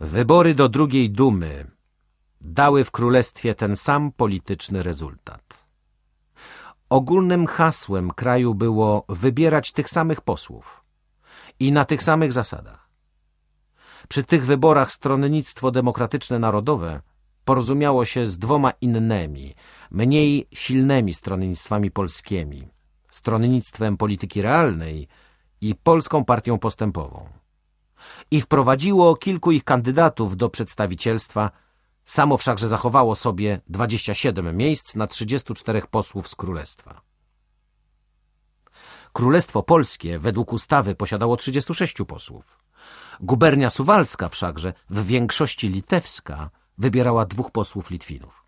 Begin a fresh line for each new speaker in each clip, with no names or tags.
Wybory do drugiej dumy dały w królestwie ten sam polityczny rezultat. Ogólnym hasłem kraju było wybierać tych samych posłów i na tych samych zasadach. Przy tych wyborach stronnictwo demokratyczne narodowe porozumiało się z dwoma innymi, mniej silnymi stronnictwami polskimi, stronnictwem polityki realnej i Polską Partią Postępową. I wprowadziło kilku ich kandydatów do przedstawicielstwa, samo wszakże zachowało sobie 27 miejsc na 34 posłów z królestwa. Królestwo Polskie według ustawy posiadało 36 posłów. Gubernia Suwalska wszakże, w większości litewska, wybierała dwóch posłów Litwinów.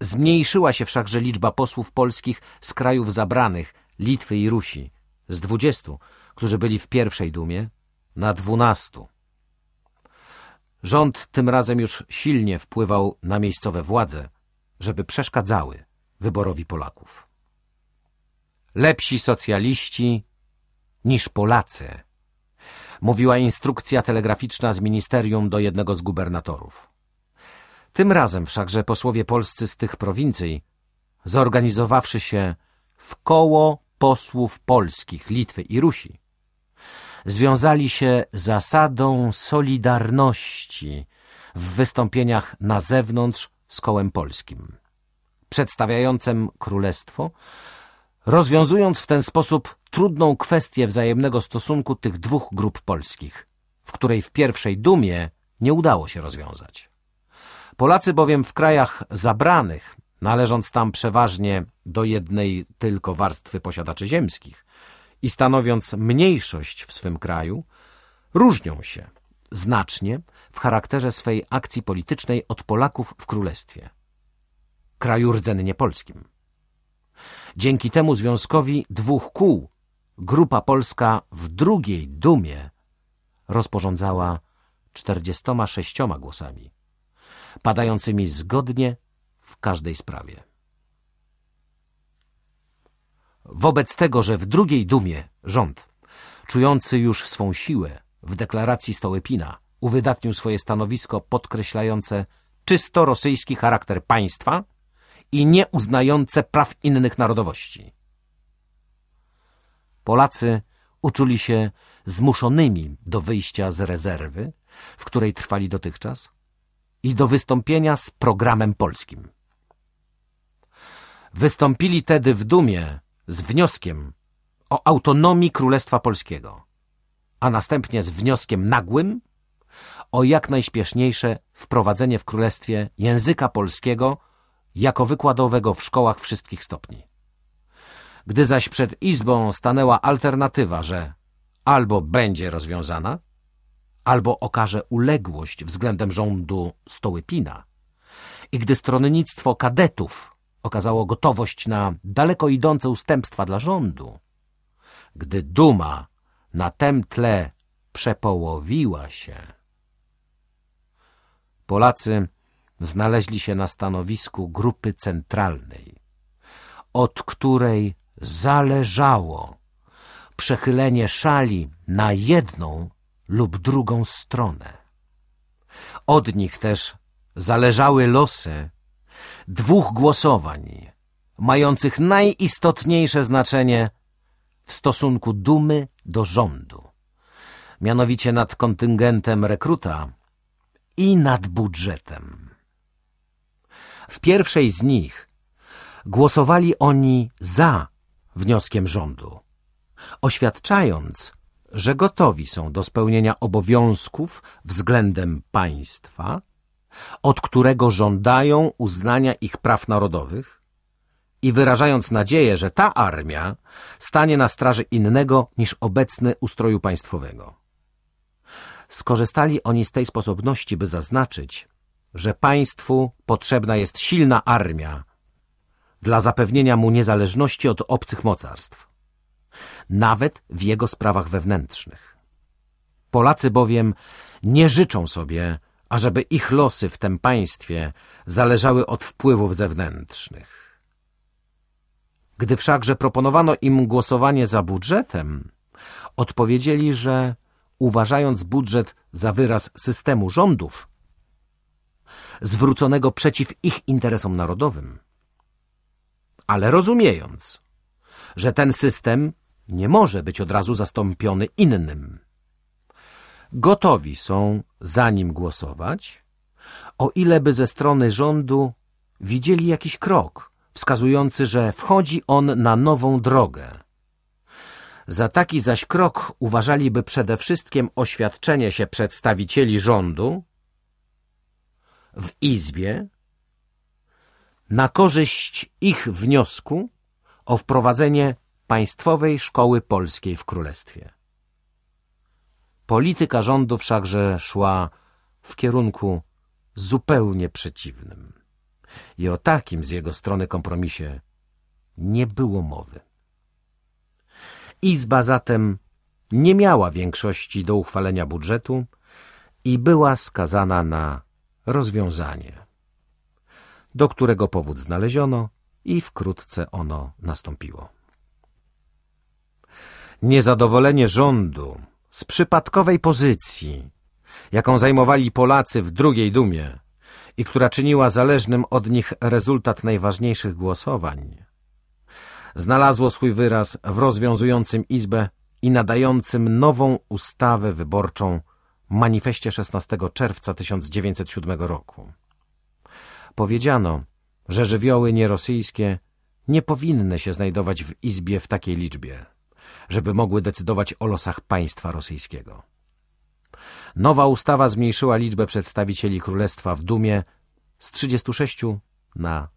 Zmniejszyła się wszakże liczba posłów polskich z krajów zabranych, Litwy i Rusi, z dwudziestu, którzy byli w pierwszej dumie, na dwunastu. Rząd tym razem już silnie wpływał na miejscowe władze, żeby przeszkadzały wyborowi Polaków. Lepsi socjaliści niż Polacy, mówiła instrukcja telegraficzna z ministerium do jednego z gubernatorów. Tym razem wszakże posłowie polscy z tych prowincji, zorganizowawszy się w koło posłów polskich Litwy i Rusi, związali się zasadą solidarności w wystąpieniach na zewnątrz z kołem polskim, przedstawiającym królestwo, rozwiązując w ten sposób trudną kwestię wzajemnego stosunku tych dwóch grup polskich, w której w pierwszej dumie nie udało się rozwiązać. Polacy bowiem w krajach zabranych, należąc tam przeważnie do jednej tylko warstwy posiadaczy ziemskich i stanowiąc mniejszość w swym kraju, różnią się znacznie w charakterze swej akcji politycznej od Polaków w Królestwie, kraju rdzennie polskim. Dzięki temu związkowi dwóch kół Grupa Polska w drugiej dumie rozporządzała 46 głosami, padającymi zgodnie w każdej sprawie. Wobec tego, że w drugiej dumie rząd, czujący już swą siłę w deklaracji Stołepina, uwydatnił swoje stanowisko podkreślające czysto rosyjski charakter państwa i nieuznające praw innych narodowości. Polacy uczuli się zmuszonymi do wyjścia z rezerwy, w której trwali dotychczas, i do wystąpienia z programem polskim. Wystąpili tedy w dumie z wnioskiem o autonomii Królestwa Polskiego, a następnie z wnioskiem nagłym o jak najśpieszniejsze wprowadzenie w Królestwie języka polskiego jako wykładowego w szkołach wszystkich stopni. Gdy zaś przed Izbą stanęła alternatywa, że albo będzie rozwiązana, albo okaże uległość względem rządu Stołypina i gdy stronnictwo kadetów okazało gotowość na daleko idące ustępstwa dla rządu, gdy duma na tem tle przepołowiła się, Polacy znaleźli się na stanowisku grupy centralnej, od której zależało przechylenie szali na jedną lub drugą stronę. Od nich też zależały losy dwóch głosowań, mających najistotniejsze znaczenie w stosunku dumy do rządu, mianowicie nad kontyngentem rekruta i nad budżetem. W pierwszej z nich głosowali oni za wnioskiem rządu, oświadczając, że gotowi są do spełnienia obowiązków względem państwa, od którego żądają uznania ich praw narodowych i wyrażając nadzieję, że ta armia stanie na straży innego niż obecny ustroju państwowego. Skorzystali oni z tej sposobności, by zaznaczyć, że państwu potrzebna jest silna armia dla zapewnienia mu niezależności od obcych mocarstw, nawet w jego sprawach wewnętrznych. Polacy bowiem nie życzą sobie, ażeby ich losy w tym państwie zależały od wpływów zewnętrznych. Gdy wszakże proponowano im głosowanie za budżetem, odpowiedzieli, że uważając budżet za wyraz systemu rządów, zwróconego przeciw ich interesom narodowym, ale rozumiejąc, że ten system nie może być od razu zastąpiony innym. Gotowi są za nim głosować, o ile by ze strony rządu widzieli jakiś krok wskazujący, że wchodzi on na nową drogę. Za taki zaś krok uważaliby przede wszystkim oświadczenie się przedstawicieli rządu w Izbie na korzyść ich wniosku o wprowadzenie Państwowej Szkoły Polskiej w Królestwie. Polityka rządu wszakże szła w kierunku zupełnie przeciwnym. I o takim z jego strony kompromisie nie było mowy. Izba zatem nie miała większości do uchwalenia budżetu i była skazana na rozwiązanie, do którego powód znaleziono i wkrótce ono nastąpiło. Niezadowolenie rządu z przypadkowej pozycji, jaką zajmowali Polacy w drugiej dumie i która czyniła zależnym od nich rezultat najważniejszych głosowań, znalazło swój wyraz w rozwiązującym Izbę i nadającym nową ustawę wyborczą manifestie 16 czerwca 1907 roku. Powiedziano, że żywioły nierosyjskie nie powinny się znajdować w Izbie w takiej liczbie, żeby mogły decydować o losach państwa rosyjskiego. Nowa ustawa zmniejszyła liczbę przedstawicieli królestwa w Dumie z 36 na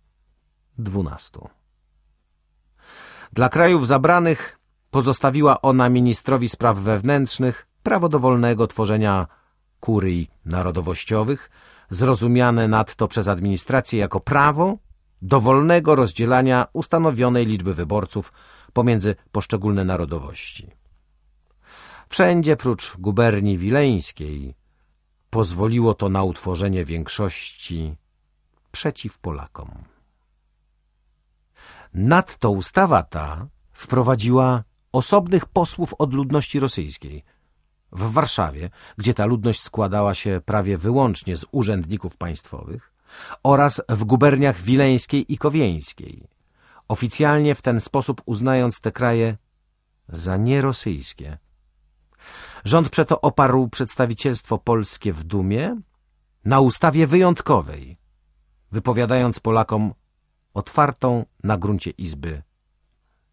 12. Dla krajów zabranych pozostawiła ona ministrowi spraw wewnętrznych prawo dowolnego tworzenia kurii narodowościowych, zrozumiane nadto przez administrację jako prawo dowolnego rozdzielania ustanowionej liczby wyborców pomiędzy poszczególne narodowości. Wszędzie prócz guberni wileńskiej pozwoliło to na utworzenie większości przeciw Polakom. Nadto ustawa ta wprowadziła osobnych posłów od ludności rosyjskiej. W Warszawie, gdzie ta ludność składała się prawie wyłącznie z urzędników państwowych, oraz w guberniach wileńskiej i kowieńskiej, oficjalnie w ten sposób uznając te kraje za nierosyjskie. Rząd przeto oparł przedstawicielstwo polskie w Dumie na ustawie wyjątkowej, wypowiadając Polakom otwartą na gruncie Izby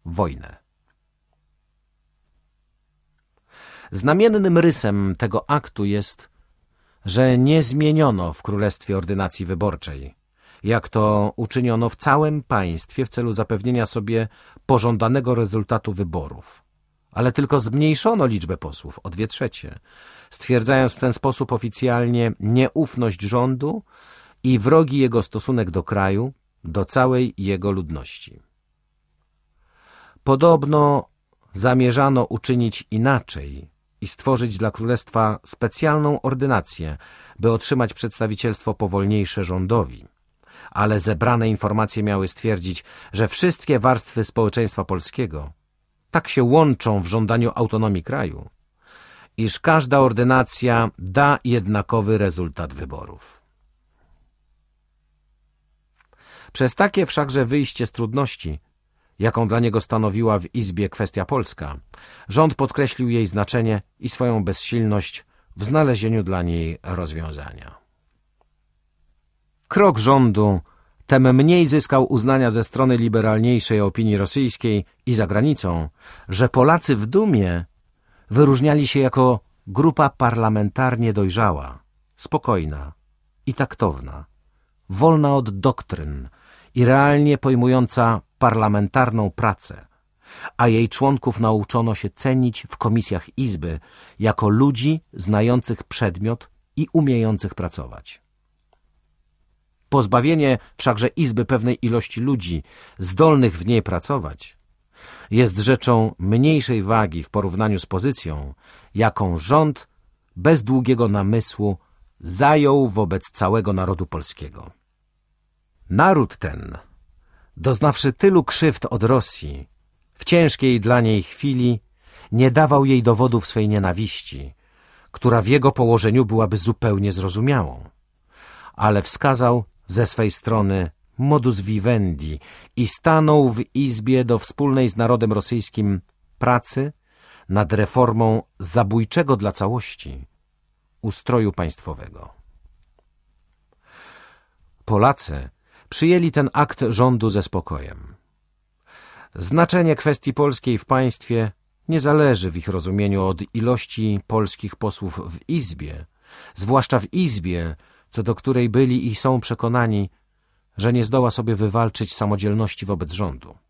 wojnę. Znamiennym rysem tego aktu jest, że nie zmieniono w Królestwie ordynacji wyborczej, jak to uczyniono w całym państwie w celu zapewnienia sobie pożądanego rezultatu wyborów, ale tylko zmniejszono liczbę posłów o dwie trzecie, stwierdzając w ten sposób oficjalnie nieufność rządu i wrogi jego stosunek do kraju, do całej jego ludności. Podobno zamierzano uczynić inaczej i stworzyć dla królestwa specjalną ordynację, by otrzymać przedstawicielstwo powolniejsze rządowi. Ale zebrane informacje miały stwierdzić, że wszystkie warstwy społeczeństwa polskiego tak się łączą w żądaniu autonomii kraju, iż każda ordynacja da jednakowy rezultat wyborów. Przez takie wszakże wyjście z trudności, jaką dla niego stanowiła w Izbie kwestia polska, rząd podkreślił jej znaczenie i swoją bezsilność w znalezieniu dla niej rozwiązania. Krok rządu tem mniej zyskał uznania ze strony liberalniejszej opinii rosyjskiej i za granicą, że Polacy w Dumie wyróżniali się jako grupa parlamentarnie dojrzała, spokojna i taktowna, wolna od doktryn i realnie pojmująca parlamentarną pracę, a jej członków nauczono się cenić w komisjach Izby jako ludzi znających przedmiot i umiejących pracować. Pozbawienie wszakże Izby pewnej ilości ludzi zdolnych w niej pracować jest rzeczą mniejszej wagi w porównaniu z pozycją, jaką rząd bez długiego namysłu zajął wobec całego narodu polskiego. Naród ten, doznawszy tylu krzywd od Rosji, w ciężkiej dla niej chwili nie dawał jej dowodów swej nienawiści, która w jego położeniu byłaby zupełnie zrozumiałą. Ale wskazał ze swej strony modus vivendi i stanął w izbie do wspólnej z narodem rosyjskim pracy nad reformą zabójczego dla całości ustroju państwowego. Polacy przyjęli ten akt rządu ze spokojem. Znaczenie kwestii polskiej w państwie nie zależy w ich rozumieniu od ilości polskich posłów w Izbie, zwłaszcza w Izbie, co do której byli i są przekonani, że nie zdoła sobie wywalczyć samodzielności wobec rządu.